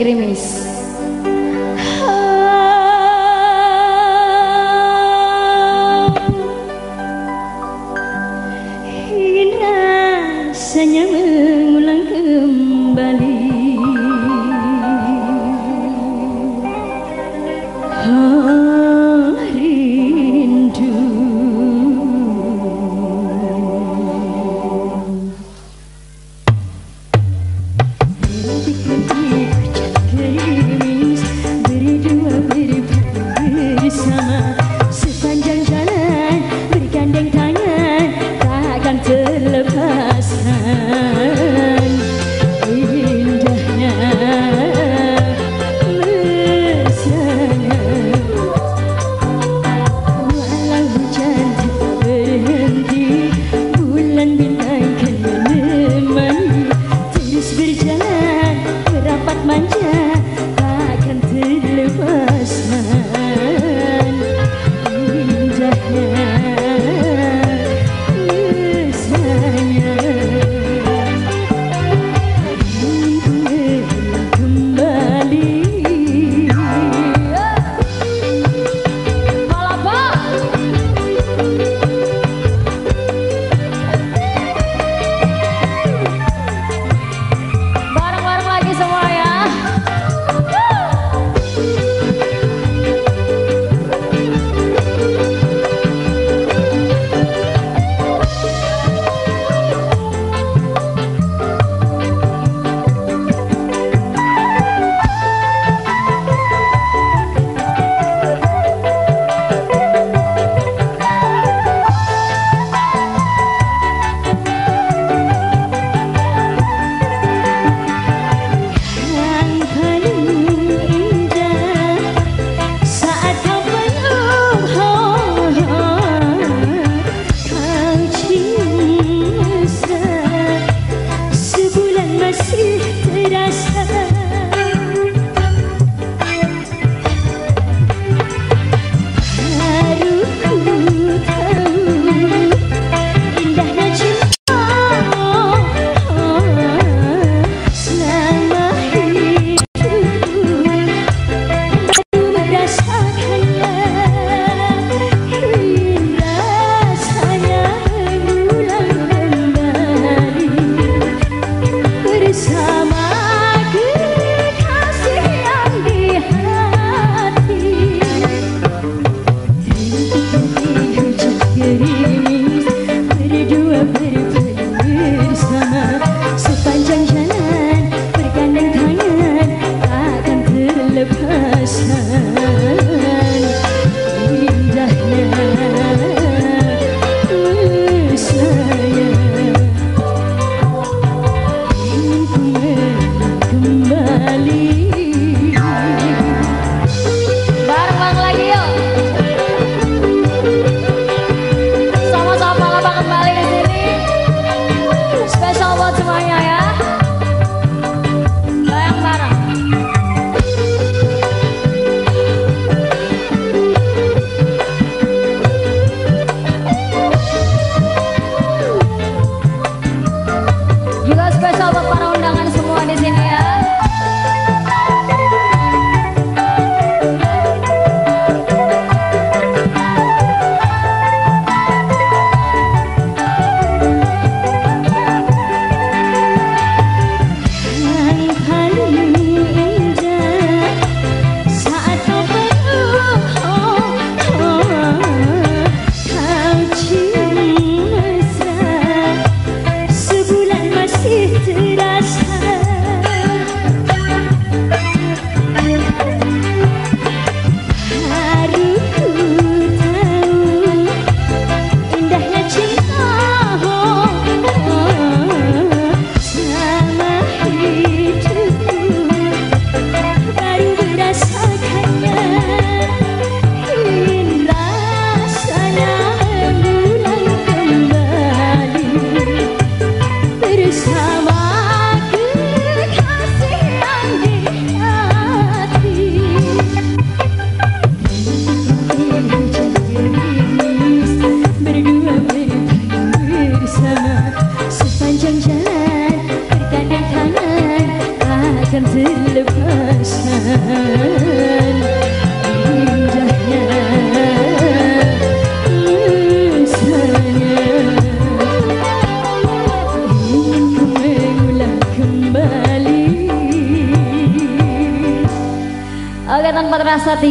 grimace.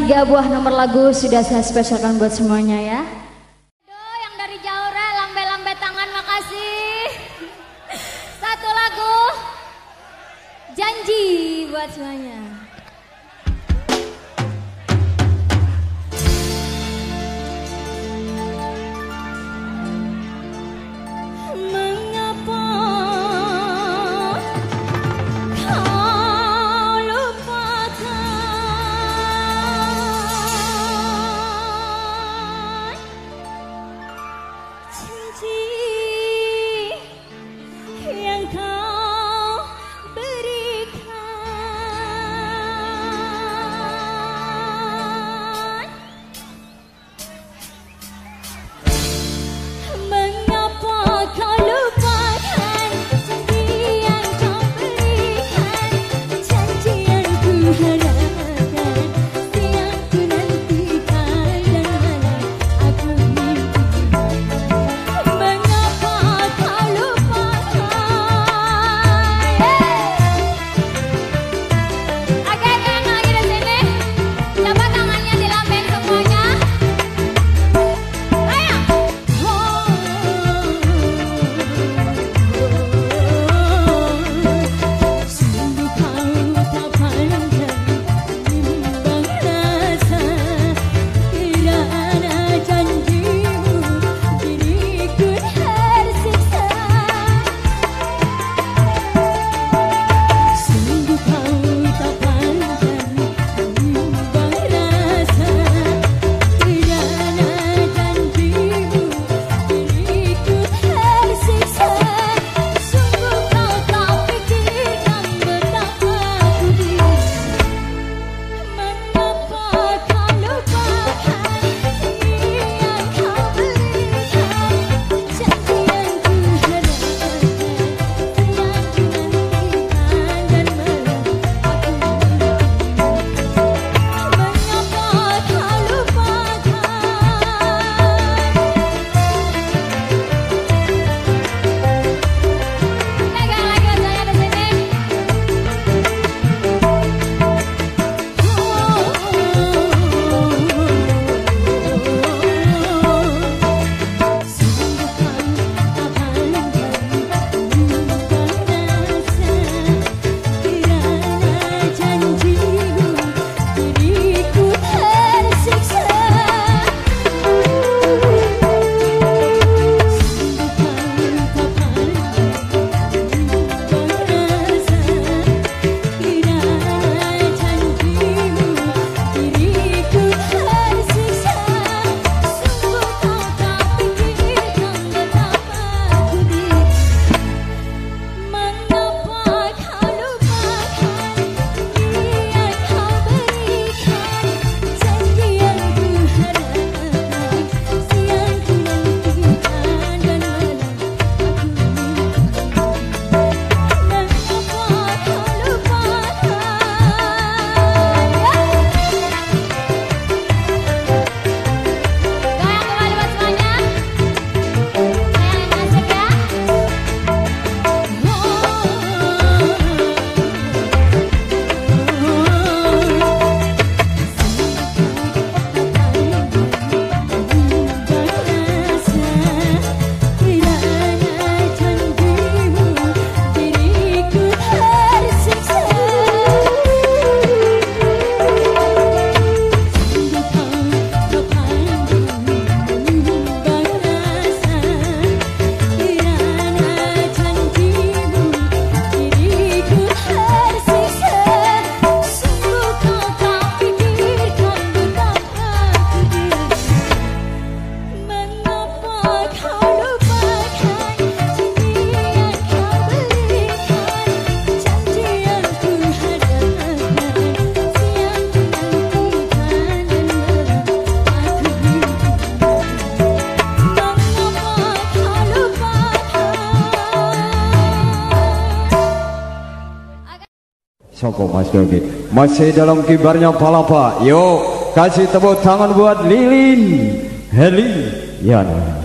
tiga buah nomor lagu sudah saya spesialkan buat semuanya ya. Dogi Masih dalam kibarnya Palapa. Yuk kasih tepuk tangan buat Lilin. Heli Yana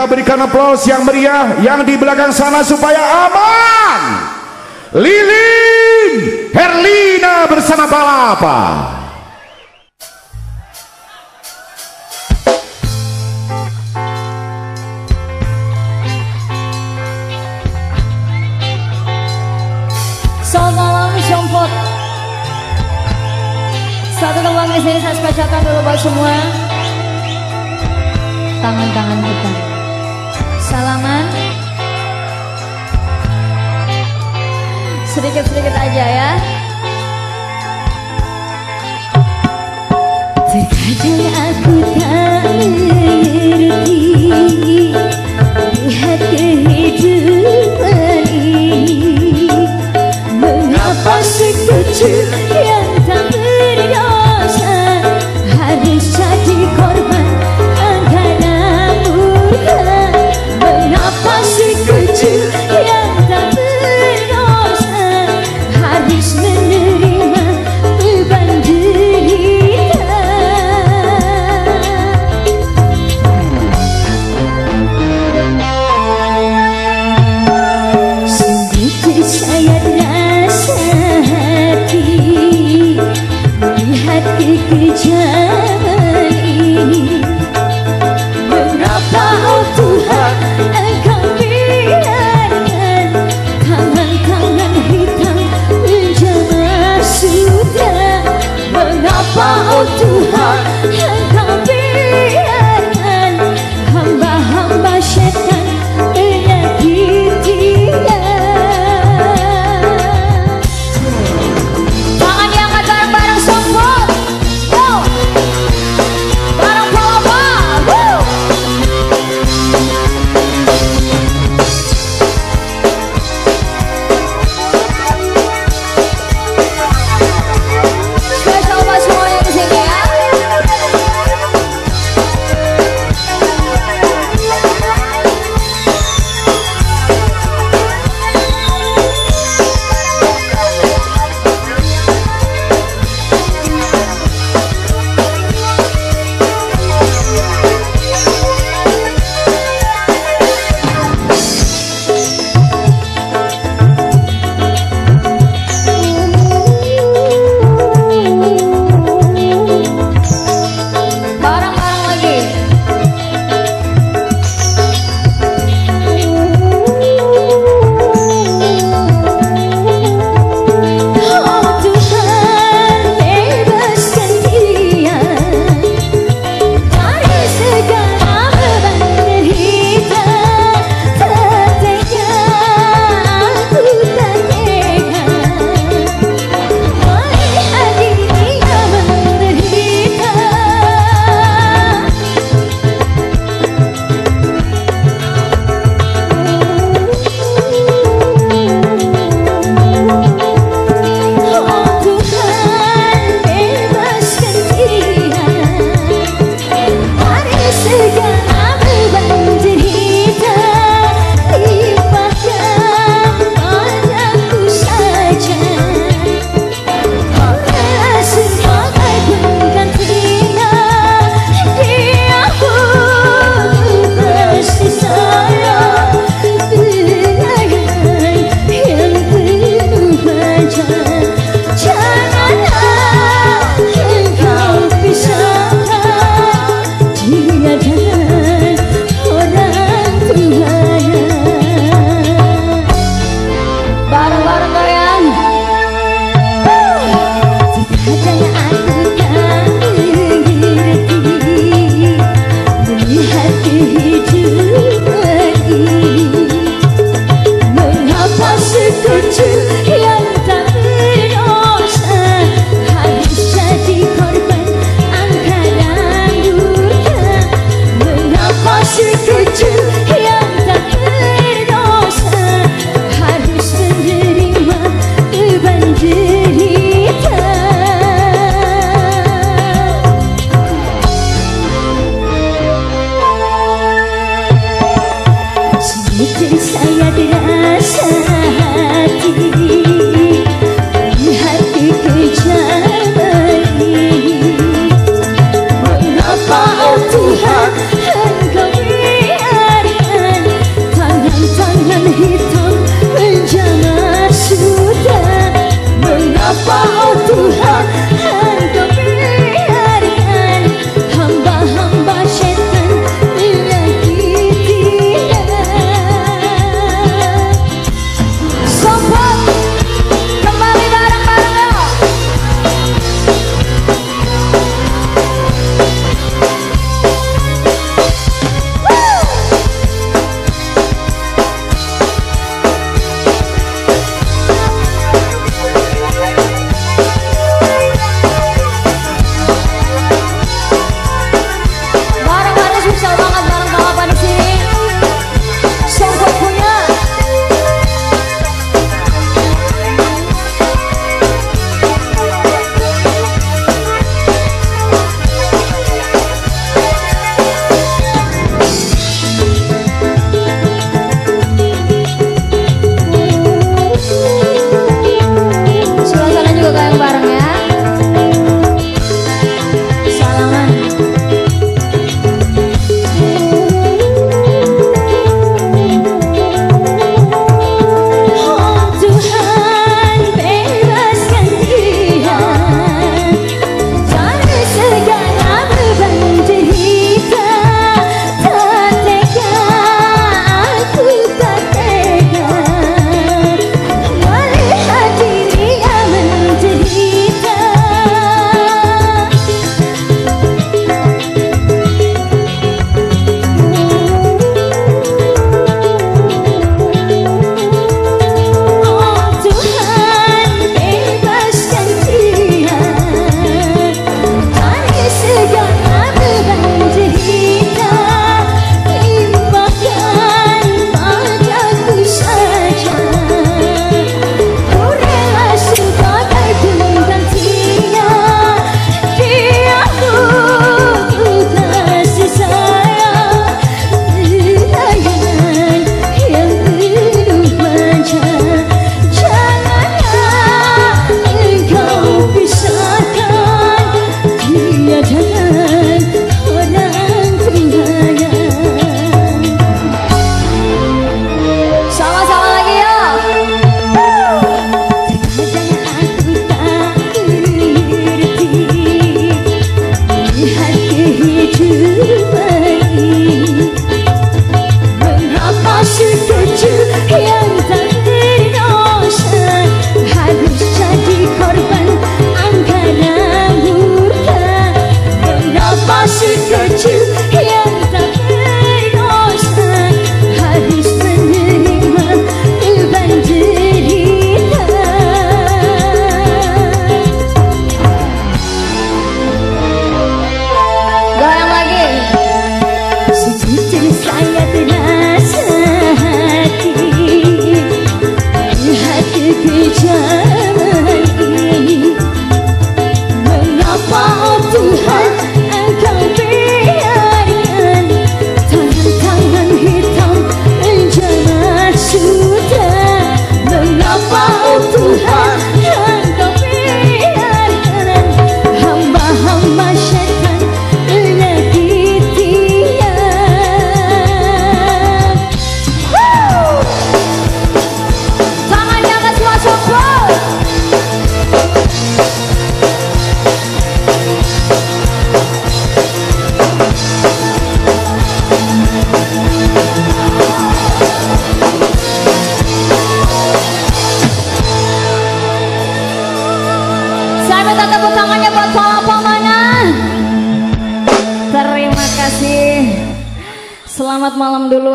kita berikan aplaus yang meriah yang di belakang sana supaya aman. Lilin Herlina bersama Palapa. Selamat malam Jompot Satu di sini saya spesialkan dulu buat semua Tangan-tangan kita Salaman. Sedikit-sedikit aja ya. Terkadang aku tak mengerti Lihat kehidupan ini. Mengapa si kecil yang tak berdosa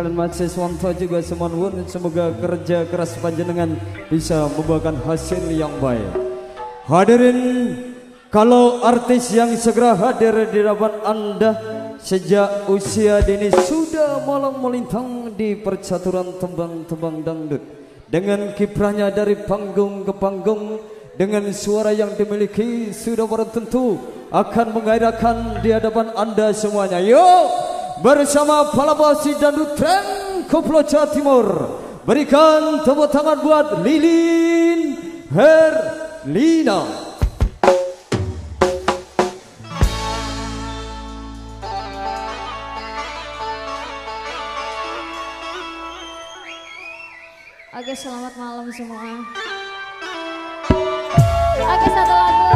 Sekalian mahasiswanto juga semuanya semoga kerja keras panjenengan bisa membuahkan hasil yang baik. Hadirin, kalau artis yang segera hadir di hadapan Anda sejak usia dini sudah malang melintang di percaturan tembang-tembang dangdut dengan kiprahnya dari panggung ke panggung dengan suara yang dimiliki sudah tentu akan menggairahkan di hadapan Anda semuanya. Yuk! bersama Palabasi dan Tren Koplo Jawa Timur. Berikan tepuk tangan buat Lilin Herlina. Oke, selamat malam semua. Oke, satu lagu.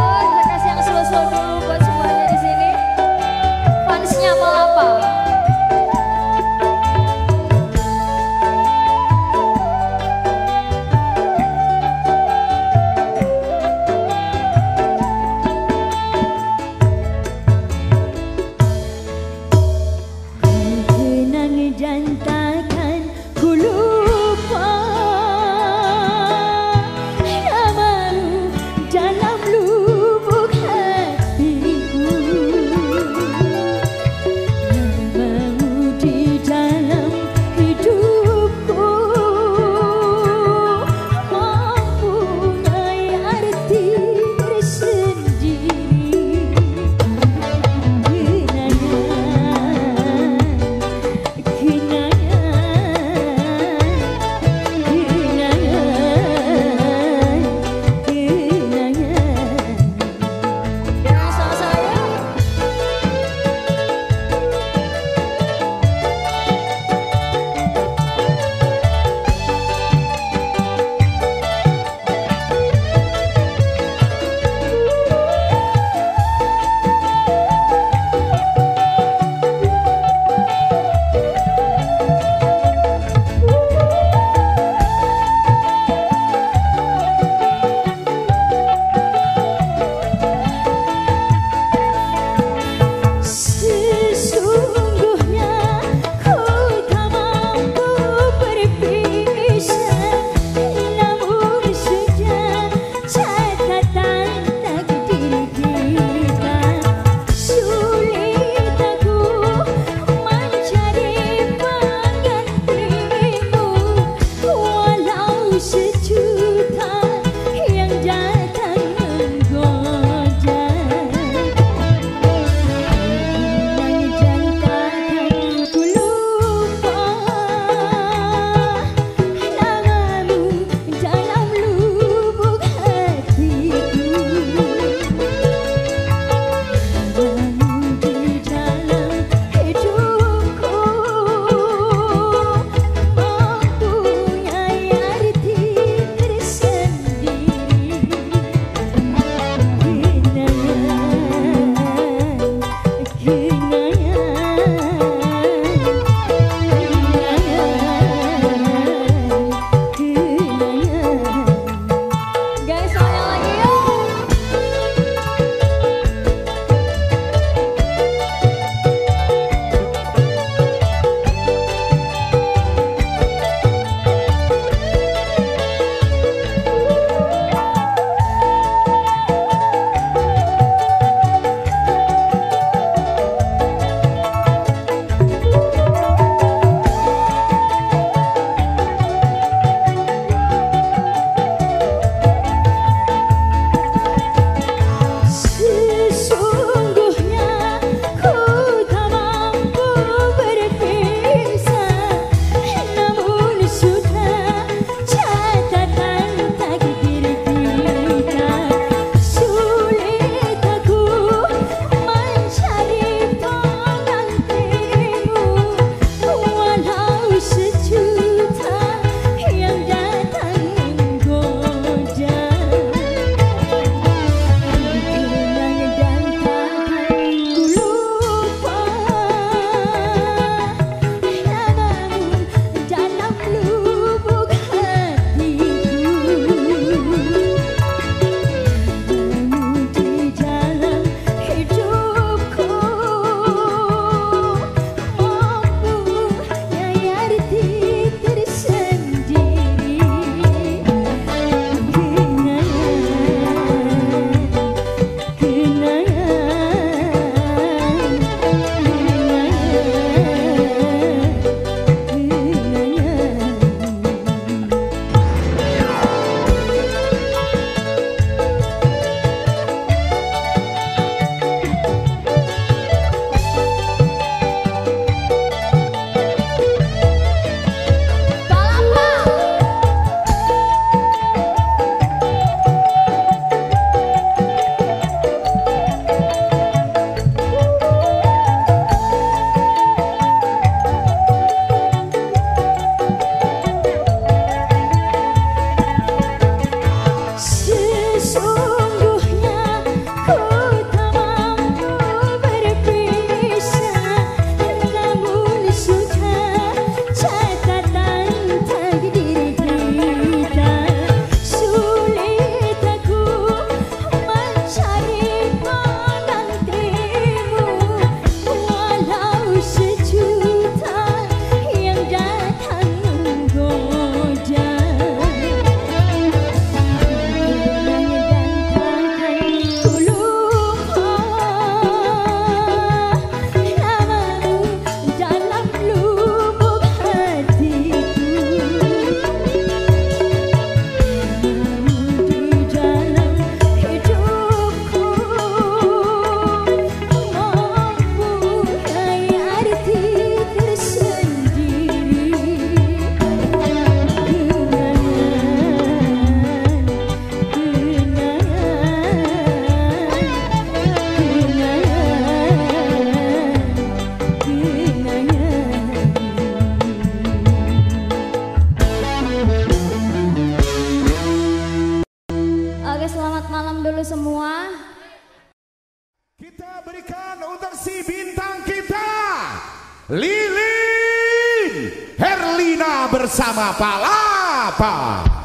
Bersama Palapa. Oke,